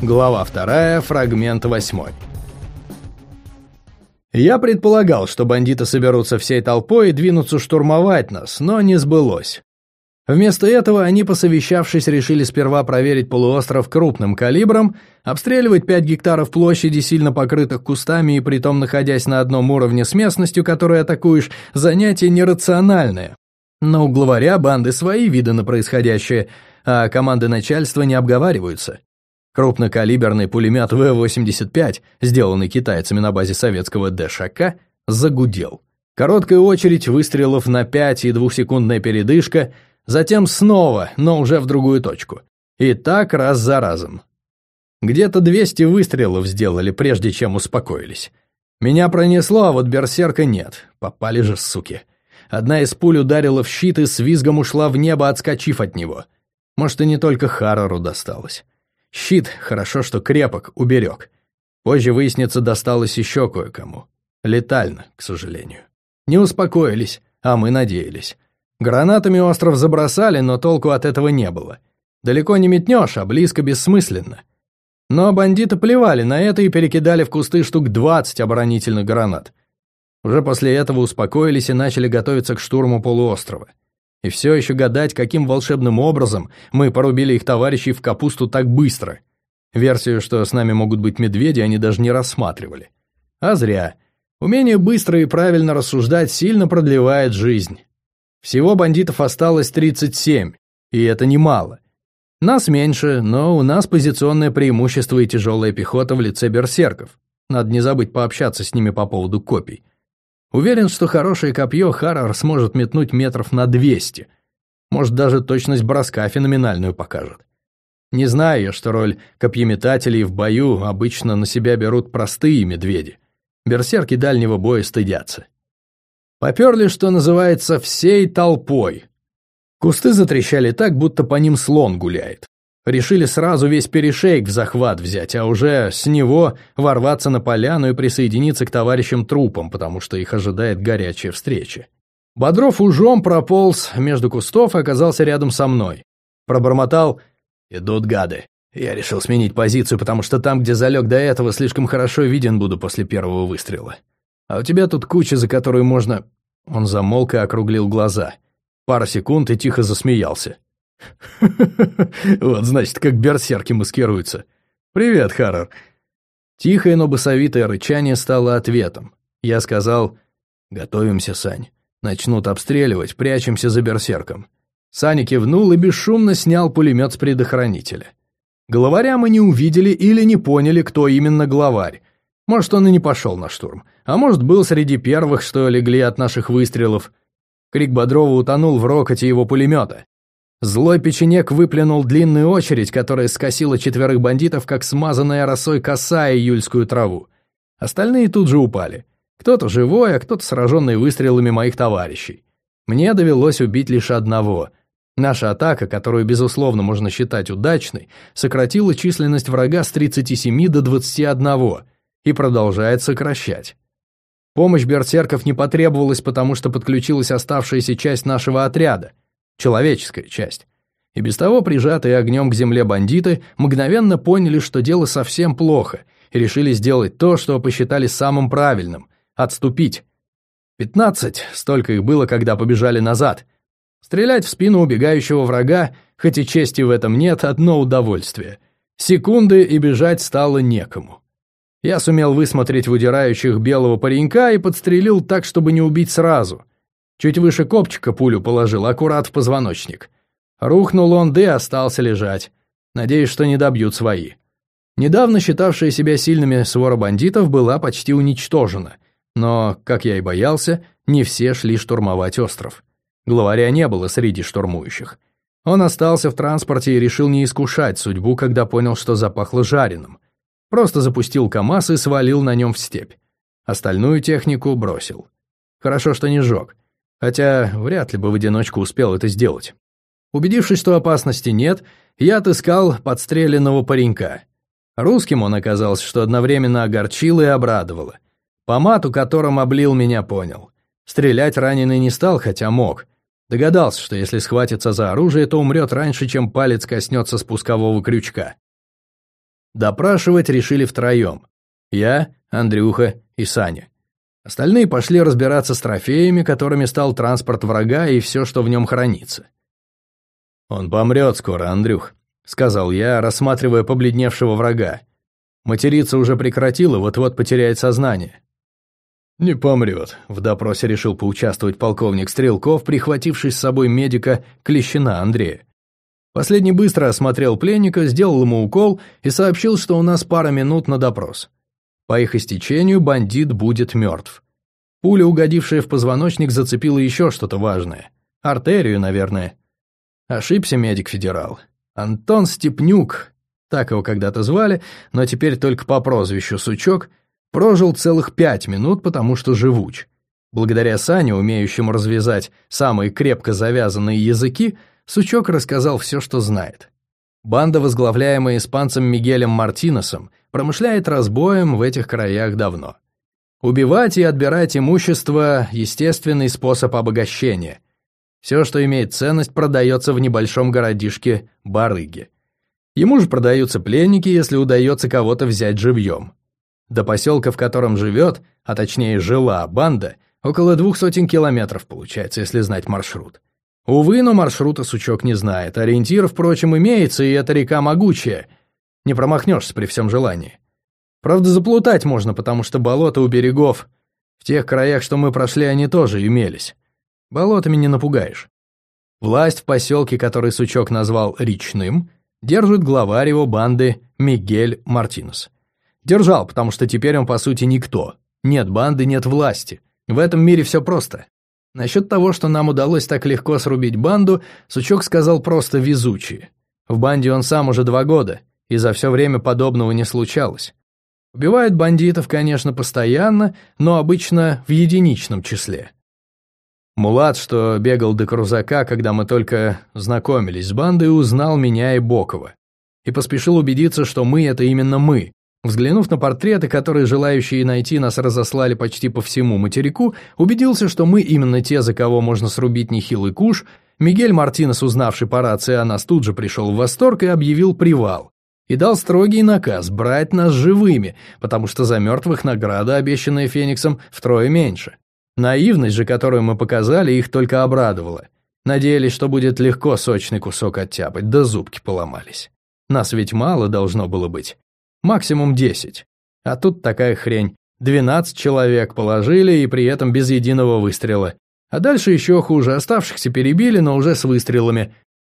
Глава 2, фрагмент 8. Я предполагал, что бандиты соберутся всей толпой и двинутся штурмовать нас, но не сбылось. Вместо этого они, посовещавшись, решили сперва проверить полуостров крупным калибром, обстреливать 5 гектаров площади, сильно покрытых кустами и притом находясь на одном уровне с местностью, которую атакуешь, занятие нерациональное. Но у главаря банды свои виды на происходящее, а команды начальства не обговариваются. Крупнокалиберный пулемет В-85, сделанный китайцами на базе советского ДШК, загудел. Короткая очередь выстрелов на 5 и двухсекундная передышка, затем снова, но уже в другую точку. И так раз за разом. Где-то 200 выстрелов сделали, прежде чем успокоились. Меня пронесло, а вот берсерка нет. Попали же, суки. Одна из пуль ударила в щит и с визгом ушла в небо, отскочив от него. Может, и не только Харрору досталось. Щит, хорошо, что крепок, уберег. Позже выяснится, досталось еще кое-кому. Летально, к сожалению. Не успокоились, а мы надеялись. Гранатами остров забросали, но толку от этого не было. Далеко не метнешь, а близко бессмысленно. Но бандиты плевали на это и перекидали в кусты штук 20 оборонительных гранат. Уже после этого успокоились и начали готовиться к штурму полуострова. И все еще гадать, каким волшебным образом мы порубили их товарищей в капусту так быстро. Версию, что с нами могут быть медведи, они даже не рассматривали. А зря. Умение быстро и правильно рассуждать сильно продлевает жизнь. Всего бандитов осталось 37, и это немало. Нас меньше, но у нас позиционное преимущество и тяжелая пехота в лице берсерков. Надо не забыть пообщаться с ними по поводу копий. Уверен, что хорошее копье Харрор сможет метнуть метров на 200. Может, даже точность броска феноменальную покажет. Не знаю я, что роль копьеметателей в бою обычно на себя берут простые медведи. Берсерки дальнего боя стыдятся. Поперли, что называется, всей толпой. Кусты затрещали так, будто по ним слон гуляет. Решили сразу весь перешейк в захват взять, а уже с него ворваться на поляну и присоединиться к товарищам трупам, потому что их ожидает горячая встреча. Бодров ужом прополз между кустов и оказался рядом со мной. Пробормотал «Идут гады». Я решил сменить позицию, потому что там, где залег до этого, слишком хорошо виден буду после первого выстрела. А у тебя тут куча, за которую можно...» Он замолк и округлил глаза. Пара секунд и тихо засмеялся. Вот, значит, как берсерки маскируются. Привет, Харрор. Тихое, но басовитое рычание стало ответом. Я сказал, готовимся, Сань. Начнут обстреливать, прячемся за берсерком. Саня кивнул и бесшумно снял пулемет с предохранителя. Главаря мы не увидели или не поняли, кто именно главарь. Может, он и не пошел на штурм. А может, был среди первых, что легли от наших выстрелов. Крик Бодрова утонул в рокоте его пулемета. Злой печенек выплюнул длинную очередь, которая скосила четверых бандитов, как смазанная росой коса июльскую траву. Остальные тут же упали. Кто-то живой, а кто-то сраженный выстрелами моих товарищей. Мне довелось убить лишь одного. Наша атака, которую, безусловно, можно считать удачной, сократила численность врага с 37 до 21 и продолжает сокращать. Помощь берсерков не потребовалась, потому что подключилась оставшаяся часть нашего отряда — человеческая часть. И без того прижатые огнем к земле бандиты мгновенно поняли, что дело совсем плохо, и решили сделать то, что посчитали самым правильным — отступить. Пятнадцать, столько их было, когда побежали назад. Стрелять в спину убегающего врага, хоть и чести в этом нет, одно удовольствие. Секунды, и бежать стало некому. Я сумел высмотреть в белого паренька и подстрелил так, чтобы не убить сразу. Чуть выше копчика пулю положил, аккурат в позвоночник. Рухнул он, да и остался лежать. Надеюсь, что не добьют свои. Недавно считавшая себя сильными свора бандитов была почти уничтожена. Но, как я и боялся, не все шли штурмовать остров. Главаря не было среди штурмующих. Он остался в транспорте и решил не искушать судьбу, когда понял, что запахло жареным. Просто запустил КамАЗ и свалил на нем в степь. Остальную технику бросил. Хорошо, что не сжег хотя вряд ли бы в одиночку успел это сделать. Убедившись, что опасности нет, я отыскал подстреленного паренька. Русским он оказался, что одновременно огорчил и обрадовало. По мату, которым облил меня, понял. Стрелять раненый не стал, хотя мог. Догадался, что если схватится за оружие, то умрет раньше, чем палец коснется спускового крючка. Допрашивать решили втроем. Я, Андрюха и Саня. Остальные пошли разбираться с трофеями, которыми стал транспорт врага и все, что в нем хранится. «Он помрет скоро, Андрюх», — сказал я, рассматривая побледневшего врага. Материться уже прекратил и вот-вот потеряет сознание. «Не помрет», — в допросе решил поучаствовать полковник Стрелков, прихвативший с собой медика Клещина Андрея. Последний быстро осмотрел пленника, сделал ему укол и сообщил, что у нас пара минут на допрос. По их истечению бандит будет мертв. Пуля, угодившая в позвоночник, зацепила еще что-то важное. Артерию, наверное. Ошибся медик-федерал. Антон Степнюк, так его когда-то звали, но теперь только по прозвищу Сучок, прожил целых пять минут, потому что живуч. Благодаря Сане, умеющему развязать самые крепко завязанные языки, Сучок рассказал все, что знает. Банда, возглавляемая испанцем Мигелем Мартинесом, промышляет разбоем в этих краях давно. Убивать и отбирать имущество – естественный способ обогащения. Все, что имеет ценность, продается в небольшом городишке Барыги. Ему же продаются пленники, если удается кого-то взять живьем. До поселка, в котором живет, а точнее жила банда, около двух сотен километров получается, если знать маршрут. Увы, но маршрута сучок не знает. Ориентир, впрочем, имеется, и эта река могучая. Не промахнешься при всем желании. Правда, заплутать можно, потому что болота у берегов. В тех краях, что мы прошли, они тоже имелись. Болотами не напугаешь. Власть в поселке, который сучок назвал «речным», держит главарь его банды Мигель Мартинес. Держал, потому что теперь он, по сути, никто. Нет банды, нет власти. В этом мире все просто. Насчет того, что нам удалось так легко срубить банду, Сучок сказал просто везучие. В банде он сам уже два года, и за все время подобного не случалось. Убивают бандитов, конечно, постоянно, но обычно в единичном числе. Мулат, что бегал до Крузака, когда мы только знакомились с бандой, узнал меня и Бокова. И поспешил убедиться, что мы — это именно мы, Взглянув на портреты, которые желающие найти нас разослали почти по всему материку, убедился, что мы именно те, за кого можно срубить нехилый куш, Мигель Мартинес, узнавший по рации о нас, тут же пришел в восторг и объявил привал. И дал строгий наказ брать нас живыми, потому что за мертвых награда, обещанная Фениксом, втрое меньше. Наивность же, которую мы показали, их только обрадовала. Надеялись, что будет легко сочный кусок оттяпать, да зубки поломались. Нас ведь мало должно было быть максимум 10. А тут такая хрень. 12 человек положили и при этом без единого выстрела. А дальше еще хуже, оставшихся перебили, но уже с выстрелами.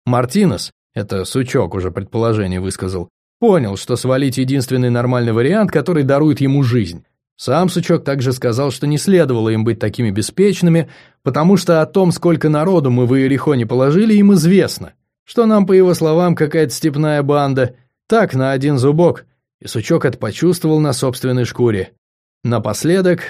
Мартинес, это сучок уже предположение высказал, понял, что свалить единственный нормальный вариант, который дарует ему жизнь. Сам Сучок также сказал, что не следовало им быть такими беспечными, потому что о том, сколько народу мы в Иерихоне положили, им известно. Что нам, по его словам, какая-то степная банда. Так, на один зубок и сучок это почувствовал на собственной шкуре. Напоследок,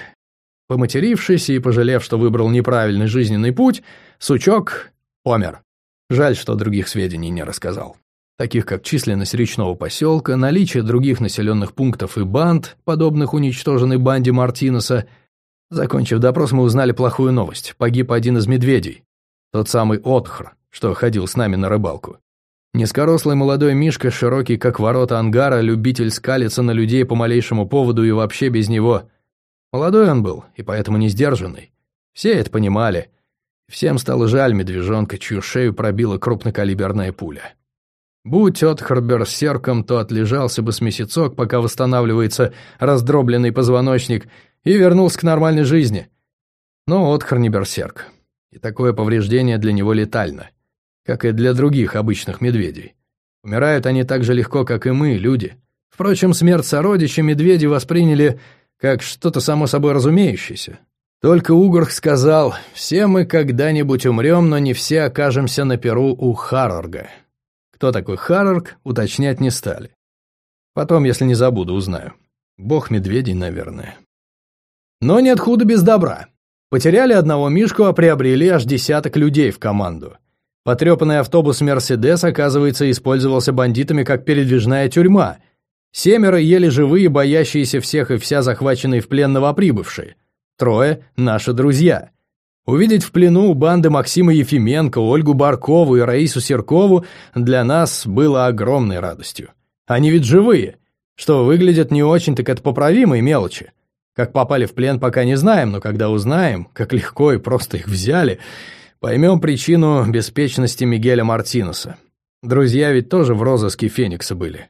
поматерившись и пожалев, что выбрал неправильный жизненный путь, сучок помер. Жаль, что других сведений не рассказал. Таких как численность речного поселка, наличие других населенных пунктов и банд, подобных уничтоженной банде Мартинеса. Закончив допрос, мы узнали плохую новость. Погиб один из медведей. Тот самый Отхр, что ходил с нами на рыбалку. Низкорослый молодой Мишка, широкий как ворота ангара, любитель скалиться на людей по малейшему поводу и вообще без него. Молодой он был, и поэтому не сдержанный. Все это понимали. Всем стало жаль медвежонка, чью шею пробила крупнокалиберная пуля. Будь Отхар берсерком, то отлежался бы с месяцок, пока восстанавливается раздробленный позвоночник, и вернулся к нормальной жизни. Но Отхар не берсерк, и такое повреждение для него летально как и для других обычных медведей. Умирают они так же легко, как и мы, люди. Впрочем, смерть сородича медведи восприняли как что-то само собой разумеющееся. Только Угорх сказал, «Все мы когда-нибудь умрем, но не все окажемся на перу у Харорга». Кто такой Харорг, уточнять не стали. Потом, если не забуду, узнаю. Бог медведей, наверное. Но нет худа без добра. Потеряли одного Мишку, а приобрели аж десяток людей в команду. Потрепанный автобус «Мерседес», оказывается, использовался бандитами как передвижная тюрьма. Семеро еле живые, боящиеся всех и вся захваченные в плен новоприбывшие. Трое – наши друзья. Увидеть в плену банды Максима Ефименко, Ольгу Баркову и Раису Серкову для нас было огромной радостью. Они ведь живые. Что выглядят не очень, так это поправимые мелочи. Как попали в плен, пока не знаем, но когда узнаем, как легко и просто их взяли, поймем причину беспечности Мигеля Мартинеса. Друзья ведь тоже в розыске Феникса были.